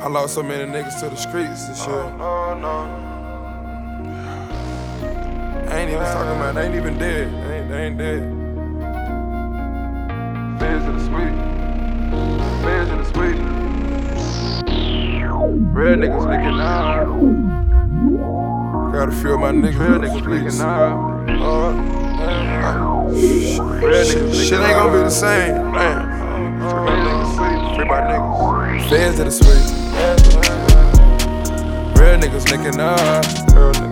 I lost so many niggas to the streets this year. No, no. I ain't even talking about, they ain't even dead. They ain't, they ain't dead. Feds in the sweet. Feds in the sweet. Real niggas licking out. Gotta feel my niggas. Real niggas licking out. Uh, Real niggas shit ain't gonna be the same. Man. Free my niggas. Free my niggas. Feds to the sweet. Real niggas linking up.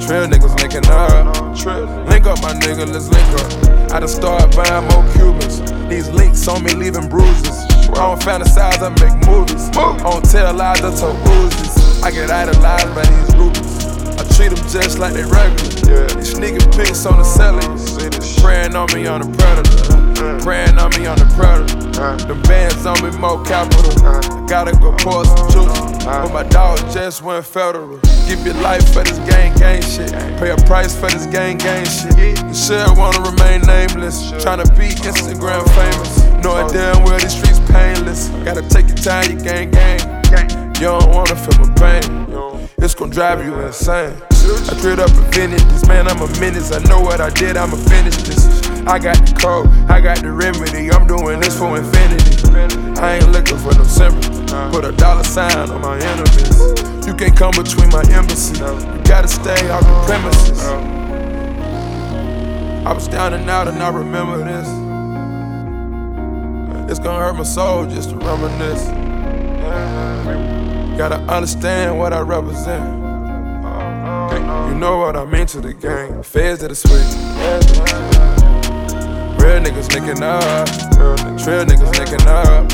Real niggas linking up. Link up, my nigga, let's link up. I done started buying more Cubans. These links on me leaving bruises. I don't fantasize, I make movies. I don't tell lies, I tell Uzis. I get idolized by these groupies. Treat them just like they regular. Yeah. These sneaking pics on the celly. Preying on me on the predator. Preying on me on the predator. Them bands on me more capital. I Gotta go pour some juice. But my dog just went federal. Give your life for this gang gang shit. Pay a price for this gang gang shit. You should wanna remain nameless. Tryna be Instagram famous. Knowing damn well these streets painless. Gotta take your time, you gang gang. You don't wanna feel my pain. It's gon' drive you insane. I straight up invented this, man. I'm a menace. I know what I did, I'ma finish this. I got the code, I got the remedy. I'm doing this for infinity. I ain't looking for no sympathy. Put a dollar sign on my enemies. You can't come between my embassy. You gotta stay off the premises. I was down and out, and I remember this. It's gonna hurt my soul just to reminisce. Gotta understand what I represent. You know what I mean to the gang. Feds to the sweet. Real niggas linking up. Trail niggas linking up.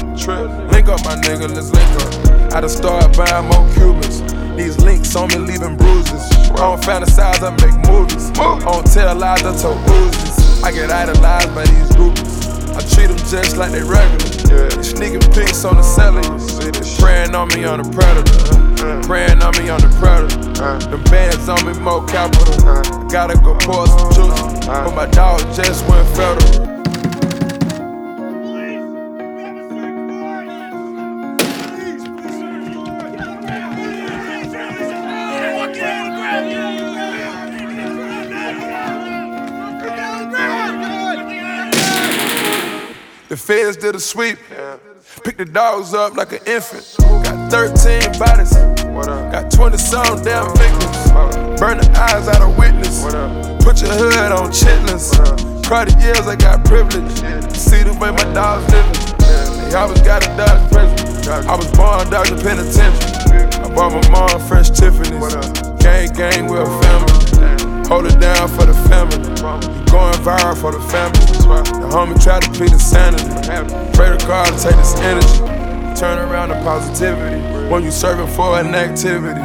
Link up, my nigga, let's link up. I done started buying more Cubans. These links on me leaving bruises. I don't fantasize, I make movies. I don't tell lies, I tell Uzis. I get idolized by these groupies. I treat them just like they regular. These sneaking pics on the celly. Preying on me on the predator. Uh-huh. Preying on me on the predator. Uh-huh. Them bands on me more capital. Uh-huh. Gotta go pour some juice. But my dog just went federal. The feds did a sweep. Picked the dogs up like an infant. Got 13 bodies. Got 20 some damn victims. Burn the eyes out of witness. Put your hood on chitlins. Crowded years, I got privilege. See the way my dogs living. They always got a Dodge president. I was born Dodger Penitentiary. I bought my mom fresh Tiffany's. Gang, gang, family. Hold it down for the family. Going viral for the family. The homie try to plead insanity. Pray to God to take this energy. Turn around to positivity. When you serving for an activity,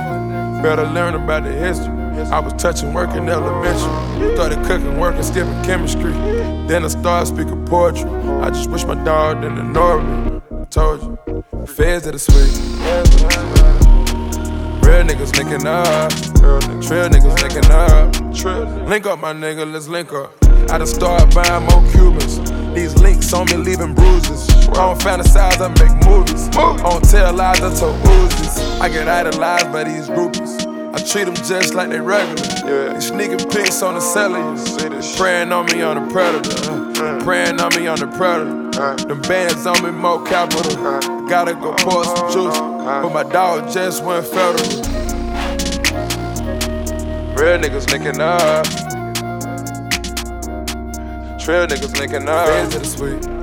better learn about the history. I was touching work in elementary. Started cooking, working, skipping chemistry. Then I started speaking poetry. I just wish my dog didn't ignore me. I told you, feds to the sweet. Real niggas linking up. Trail niggas linking up. Link up, my nigga, let's link up. I done start buying more Cubans. These links on me leaving bruises. I don't fantasize, I make movies. I don't tell lies, I tell Uzis. I get idolized by these groupies. I treat them just like they regular. These sneaking pics on the celly. Preying on me on the predator. Uh, uh. Preying on me on the predator. Uh. Them bands on me more capital. Gotta go pour some juice. But my dog just went federal. Real niggas linking up. Trail niggas linking up. Feds to the sweet.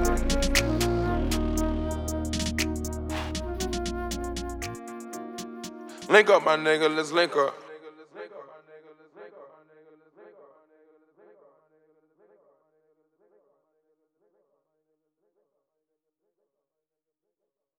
Link up, my nigga, let's link up.